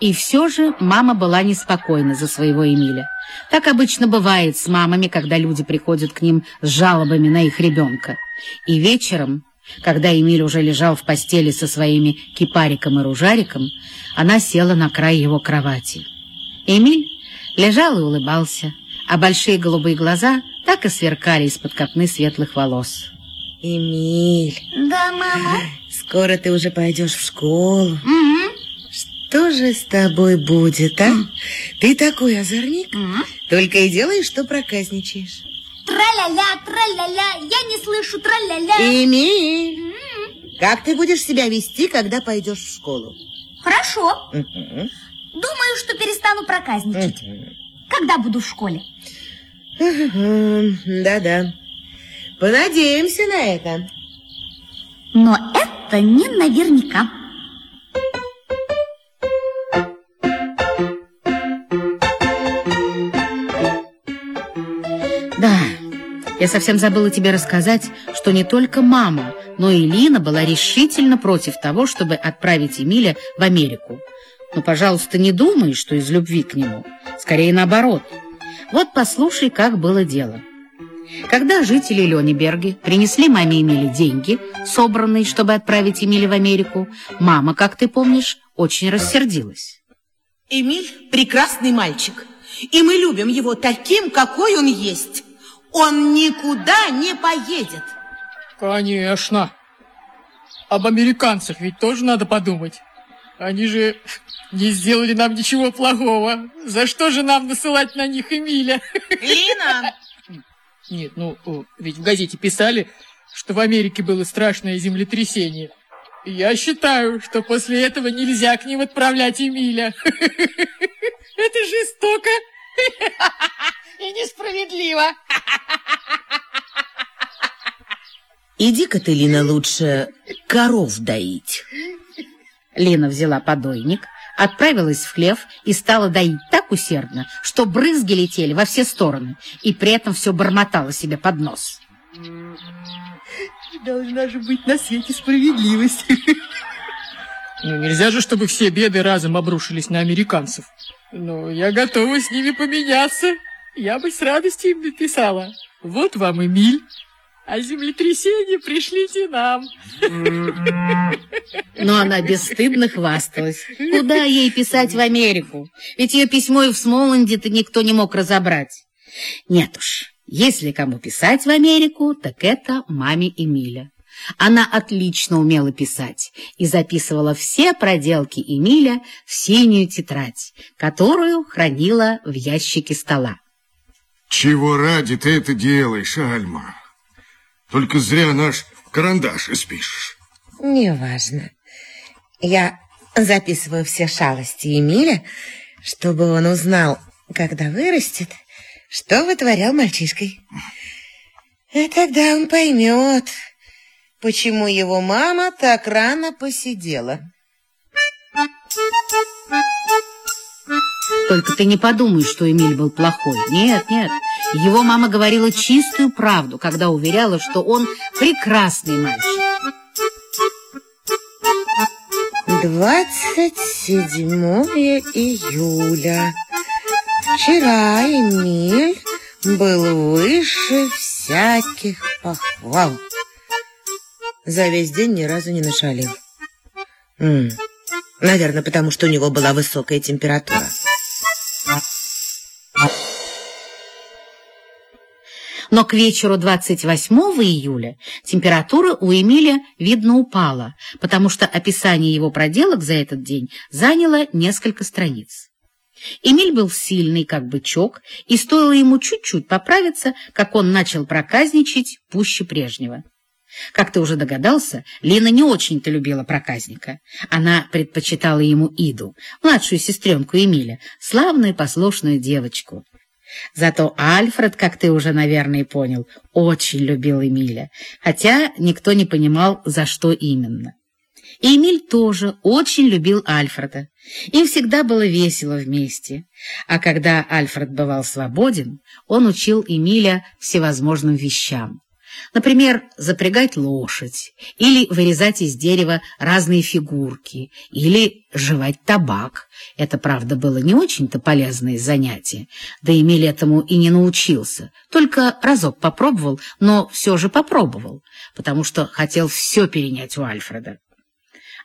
И все же мама была неспокойна за своего Эмиля. Так обычно бывает с мамами, когда люди приходят к ним с жалобами на их ребенка. И вечером, когда Эмиль уже лежал в постели со своими кипариком и ружариком, она села на край его кровати. Эмиль лежал и улыбался, а большие голубые глаза так и сверкали из-под копны светлых волос. Эмиль. Да, мама. Скоро ты уже пойдешь в школу. Что же с тобой будет, а? Ты такой озорник, только и делаешь, что проказничаешь. Тра-ля-ля, тра-ля-ля, я не слышу тра-ля-ля. Эмиль, как ты будешь себя вести, когда пойдешь в школу? Хорошо. Думаю, что перестану проказничать. Когда буду в школе? Да-да. Понадеемся на это. Но это не наверняка. Да, я совсем забыла тебе рассказать, что не только мама, но и Лина была решительно против того, чтобы отправить Эмиля в Америку. Но, пожалуйста, не думай, что из любви к нему. Скорее наоборот. Вот послушай, как было дело. Когда жители Лёнеберги принесли маме Эмили деньги, собранные, чтобы отправить Эмиля в Америку, мама, как ты помнишь, очень рассердилась. Эмиль – прекрасный мальчик, и мы любим его таким, какой он есть. Он никуда не поедет. Конечно. Об американцах ведь тоже надо подумать. Они же не сделали нам ничего плохого. За что же нам насылать на них Эмиля? Лина, Нет, ну, ведь в газете писали, что в Америке было страшное землетрясение. Я считаю, что после этого нельзя к ним отправлять Эмиля. Это жестоко и несправедливо. Иди-ка ты, Лина, лучше коров доить. Лина взяла подойник, отправилась в хлев и стала доить так усердно, что брызги летели во все стороны, и при этом все бормотала себе под нос. Должна же быть на свете справедливость. Ну, нельзя же, чтобы все беды разом обрушились на американцев. Ну, я готова с ними поменяться. Я бы с радостью им написала. Вот вам Эмиль, а землетрясение пришлите нам. Но она бесстыдно хвасталась. Куда ей писать в Америку? Ведь ее письмо и в Смоланде-то никто не мог разобрать. Нет уж, если кому писать в Америку, так это маме Эмиля. Она отлично умела писать и записывала все проделки Эмиля в синюю тетрадь, которую хранила в ящике стола. Чего ради ты это делаешь, Альма? Только зря наш карандаш испишешь. Неважно. Я записываю все шалости Эмиля, чтобы он узнал, когда вырастет, что вытворял мальчишкой. И тогда он поймет, почему его мама так рано посидела. Только ты не подумай, что Эмиль был плохой. Нет, нет. Его мама говорила чистую правду, когда уверяла, что он прекрасный мальчик. 27 июля. Вчера Эмиль был выше всяких похвал. За весь день ни разу не нашалил. Наверное, потому что у него была высокая температура. Но к вечеру 28 июля температура у Эмиля, видно, упала, потому что описание его проделок за этот день заняло несколько страниц. Эмиль был сильный, как бычок, и стоило ему чуть-чуть поправиться, как он начал проказничать пуще прежнего. Как ты уже догадался, Лина не очень-то любила проказника. Она предпочитала ему Иду, младшую сестренку Эмиля, славную послушную девочку. Зато Альфред, как ты уже, наверное, понял, очень любил Эмиля, хотя никто не понимал, за что именно. И Эмиль тоже очень любил Альфреда. Им всегда было весело вместе. А когда Альфред бывал свободен, он учил Эмиля всевозможным вещам. Например, запрягать лошадь, или вырезать из дерева разные фигурки, или жевать табак. Это, правда, было не очень-то полезное занятие, да Эмиль этому и не научился. Только разок попробовал, но все же попробовал, потому что хотел все перенять у Альфреда.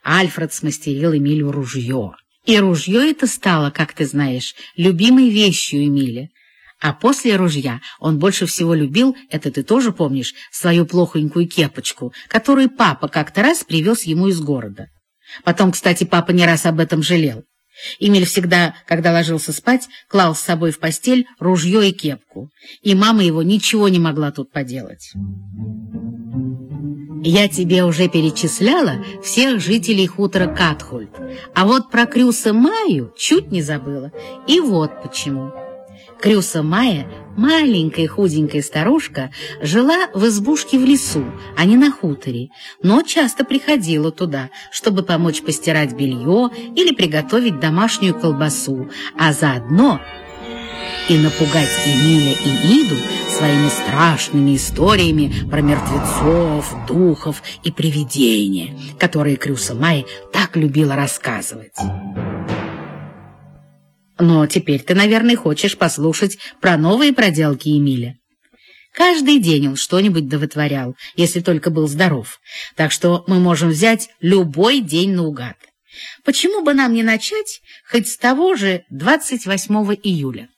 Альфред смастерил Эмилю ружье. И ружье это стало, как ты знаешь, любимой вещью Эмиля. А после ружья он больше всего любил, это ты тоже помнишь, свою плохонькую кепочку, которую папа как-то раз привез ему из города. Потом, кстати, папа не раз об этом жалел. Эмиль всегда, когда ложился спать, клал с собой в постель ружье и кепку, и мама его ничего не могла тут поделать. Я тебе уже перечисляла всех жителей хутора Катхульт, а вот про Крюса Маю чуть не забыла, и вот почему. Крюса Майя, маленькая худенькая старушка, жила в избушке в лесу, а не на хуторе, но часто приходила туда, чтобы помочь постирать белье или приготовить домашнюю колбасу, а заодно и напугать Эмиля и Иду своими страшными историями про мертвецов, духов и привидения, которые Крюса Майя так любила рассказывать. Но теперь ты, наверное, хочешь послушать про новые проделки Эмиля. Каждый день он что-нибудь довытворял, если только был здоров. Так что мы можем взять любой день наугад. Почему бы нам не начать хоть с того же 28 июля?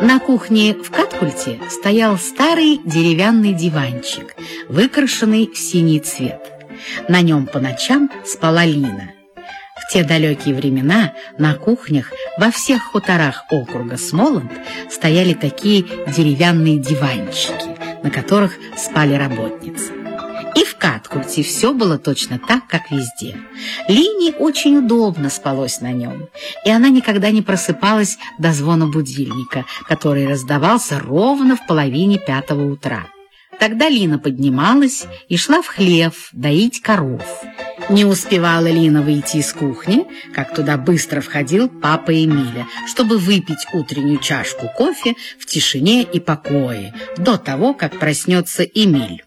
На кухне в Каткульте стоял старый деревянный диванчик, выкрашенный в синий цвет. На нем по ночам спала Лина. В те далекие времена на кухнях во всех хуторах округа Смоланд стояли такие деревянные диванчики, на которых спали работницы. И в Каткульте все было точно так, как везде. Лине очень удобно спалось на нем, и она никогда не просыпалась до звона будильника, который раздавался ровно в половине пятого утра. Тогда Лина поднималась и шла в хлев доить коров. Не успевала Лина выйти из кухни, как туда быстро входил папа Эмиля, чтобы выпить утреннюю чашку кофе в тишине и покое, до того, как проснется Эмиль.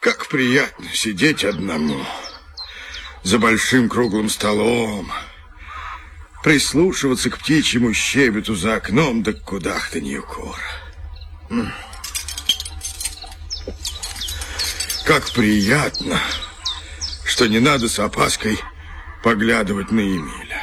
Как приятно сидеть одному за большим круглым столом, прислушиваться к птичьему щебету за окном да кудахтанью кур. Как приятно, что не надо с опаской поглядывать на Эмиля.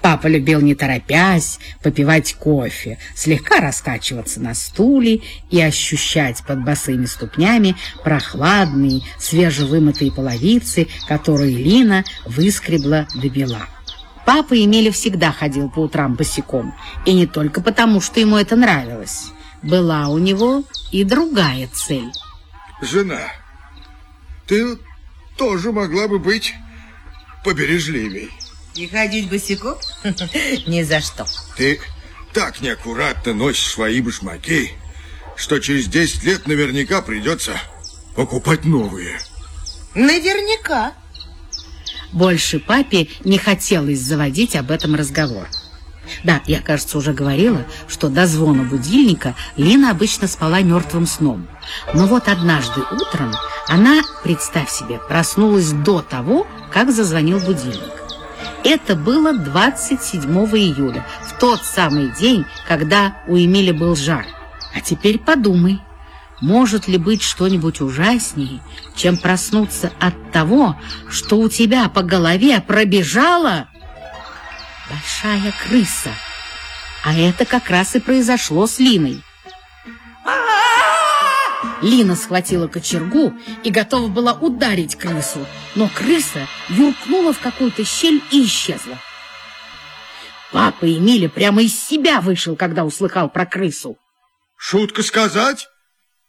Папа любил, не торопясь, попивать кофе, слегка раскачиваться на стуле и ощущать под босыми ступнями прохладные, свежевымытые половицы, которые Лина выскребла до бела. Папа Емеля всегда ходил по утрам босиком, и не только потому, что ему это нравилось. Была у него и другая цель. Жена, ты тоже могла бы быть побережливей. И ходить босиком? Ни за что. Ты так неаккуратно носишь свои башмаки, что через 10 лет наверняка придется покупать новые. Наверняка. Больше папе не хотелось заводить об этом разговор. Да, я, кажется, уже говорила, что до звона будильника Лина обычно спала мертвым сном. Но вот однажды утром она, представь себе, проснулась до того, как зазвонил будильник. Это было 27 июля, в тот самый день, когда у Эмиля был жар. А теперь подумай, может ли быть что-нибудь ужаснее, чем проснуться от того, что у тебя по голове пробежала большая крыса? А это как раз и произошло с Линой. Лина схватила кочергу и готова была ударить крысу, но крыса юркнула в какую-то щель и исчезла. Папа Эмиля прямо из себя вышел, когда услыхал про крысу. Шутка сказать?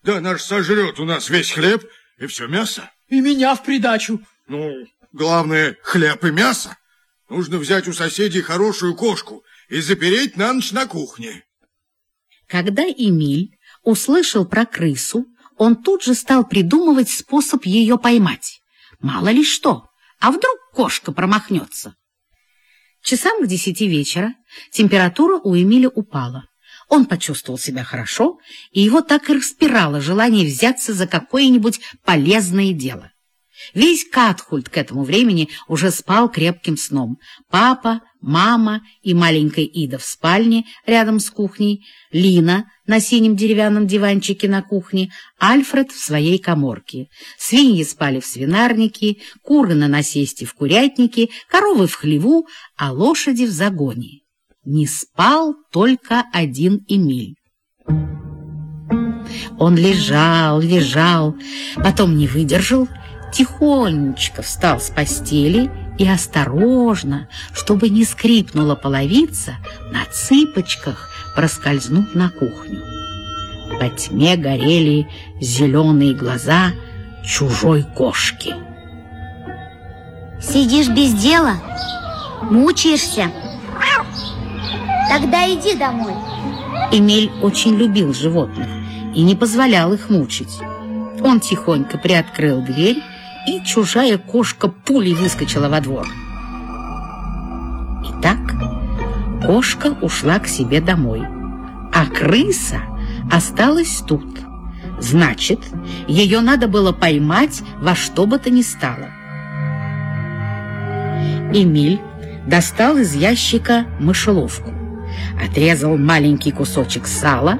Да она ж сожрет у нас весь хлеб и все мясо. И меня в придачу. Ну, главное, хлеб и мясо. Нужно взять у соседей хорошую кошку и запереть на ночь на кухне. Когда Эмиль услышал про крысу, он тут же стал придумывать способ ее поймать. Мало ли что, а вдруг кошка промахнется. Часам к десяти вечера температура у Эмиля упала. Он почувствовал себя хорошо, и его так и распирало желание взяться за какое-нибудь полезное дело. Весь Катхульт к этому времени уже спал крепким сном. Папа, мама и маленькая Ида в спальне рядом с кухней, Лина на синем деревянном диванчике на кухне, Альфред в своей коморке. Свиньи спали в свинарнике, куры на насесте в курятнике, коровы в хлеву, а лошади в загоне. Не спал только один Эмиль. Он лежал, лежал, потом не выдержал тихонечко встал с постели и осторожно, чтобы не скрипнула половица, на цыпочках проскользнул на кухню. Во тьме горели зеленые глаза чужой кошки. Сидишь без дела? Мучаешься? Тогда иди домой. Эмиль очень любил животных и не позволял их мучить. Он тихонько приоткрыл дверь и чужая кошка пулей выскочила во двор. Итак, кошка ушла к себе домой, а крыса осталась тут. Значит, ее надо было поймать во что бы то ни стало. Эмиль достал из ящика мышеловку, отрезал маленький кусочек сала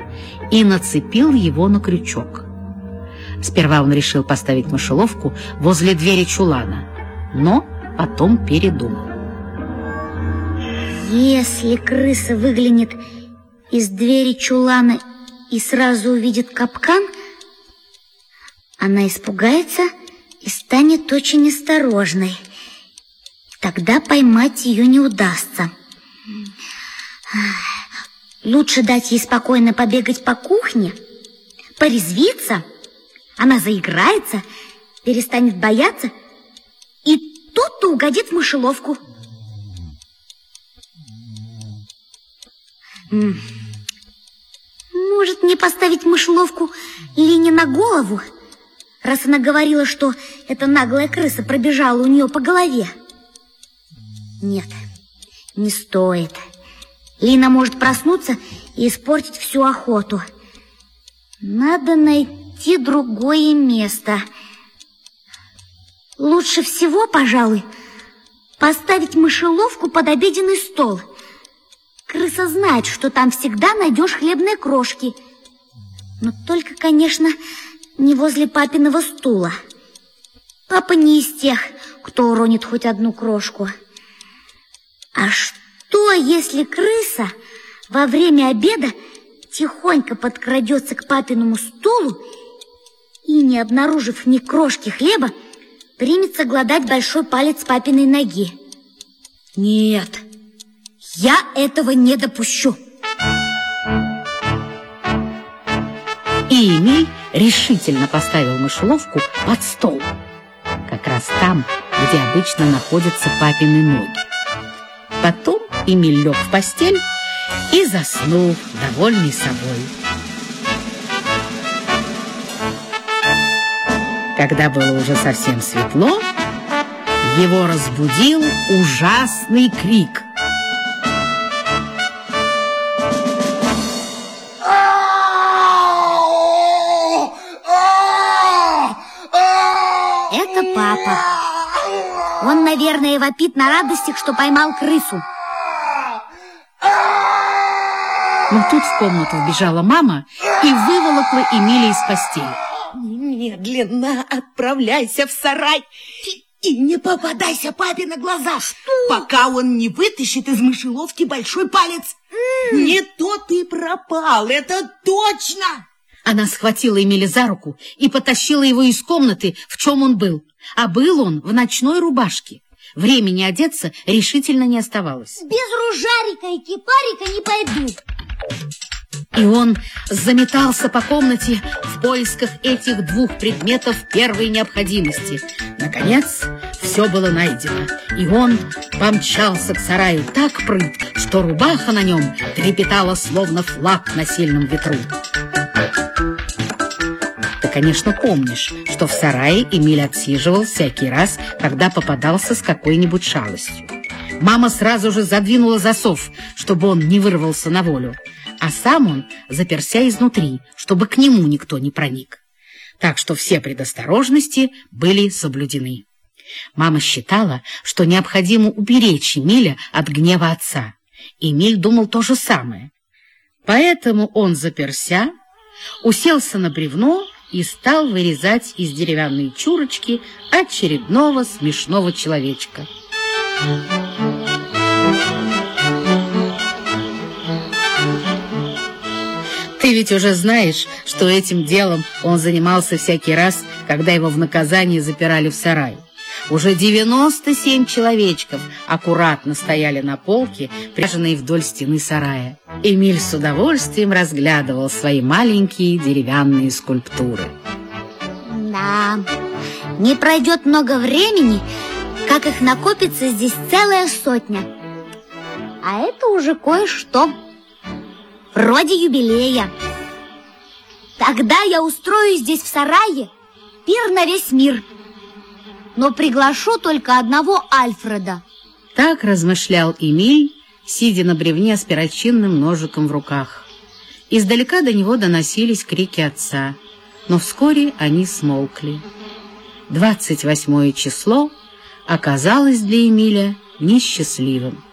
и нацепил его на крючок. Сперва он решил поставить мышеловку возле двери чулана, но потом передумал. Если крыса выглянет из двери чулана и сразу увидит капкан, она испугается и станет очень осторожной. Тогда поймать ее не удастся. Лучше дать ей спокойно побегать по кухне, порезвиться – она заиграется, перестанет бояться, и тут-то угодит в мышеловку. Может, мне поставить мышеловку Лине на голову, раз она говорила, что эта наглая крыса пробежала у нее по голове? Нет, не стоит. Лина может проснуться и испортить всю охоту. Надо найти другое место. Лучше всего, пожалуй, поставить мышеловку под обеденный стол. Крыса знает, что там всегда найдешь хлебные крошки. Но только, конечно, не возле папиного стула. Папа не из тех, кто уронит хоть одну крошку. А что, если крыса во время обеда тихонько подкрадется к папиному стулу и, не обнаружив ни крошки хлеба, примется гладать большой палец папиной ноги. Нет, я этого не допущу. И Эмиль решительно поставил мышеловку под стол, как раз там, где обычно находятся папины ноги. Потом Эмиль лег в постель и заснул, довольный собой. Когда было уже совсем светло, его разбудил ужасный крик. Это папа. Он, наверное, вопит на радостях, что поймал крысу. Но тут в комнату вбежала мама и выволокла Эмилия из постели. Немедленно отправляйся в сарай и не попадайся папе на глаза, Что? пока он не вытащит из мышеловки большой палец. Mm. Не то ты пропал, это точно! Она схватила Эмили за руку и потащила его из комнаты, в чем он был. А был он в ночной рубашке. Времени одеться решительно не оставалось. Без ружарика и кипарика не пойду. И он заметался по комнате в поисках этих двух предметов первой необходимости. Наконец, все было найдено, и он помчался к сараю так прыг, что рубаха на нем трепетала, словно флаг на сильном ветру. Ты, конечно, помнишь, что в сарае Эмиль отсиживал всякий раз, когда попадался с какой-нибудь шалостью. Мама сразу же задвинула засов, чтобы он не вырвался на волю, а сам он заперся изнутри, чтобы к нему никто не проник. Так что все предосторожности были соблюдены. Мама считала, что необходимо уберечь Эмиля от гнева отца. Эмиль думал то же самое. Поэтому он заперся, уселся на бревно и стал вырезать из деревянной чурочки очередного смешного человечка. Ты ведь уже знаешь, что этим делом он занимался всякий раз, когда его в наказание запирали в сарай. Уже 97 человечков аккуратно стояли на полке, пряженные вдоль стены сарая. Эмиль с удовольствием разглядывал свои маленькие деревянные скульптуры. Да, не пройдет много времени, как их накопится здесь целая сотня. А это уже кое-что, вроде юбилея. Тогда я устрою здесь в сарае пир на весь мир – но приглашу только одного Альфреда. Так размышлял Эмиль, сидя на бревне с перочинным ножиком в руках. Издалека до него доносились крики отца, но вскоре они смолкли. Двадцать восьмое число оказалось для Эмиля несчастливым.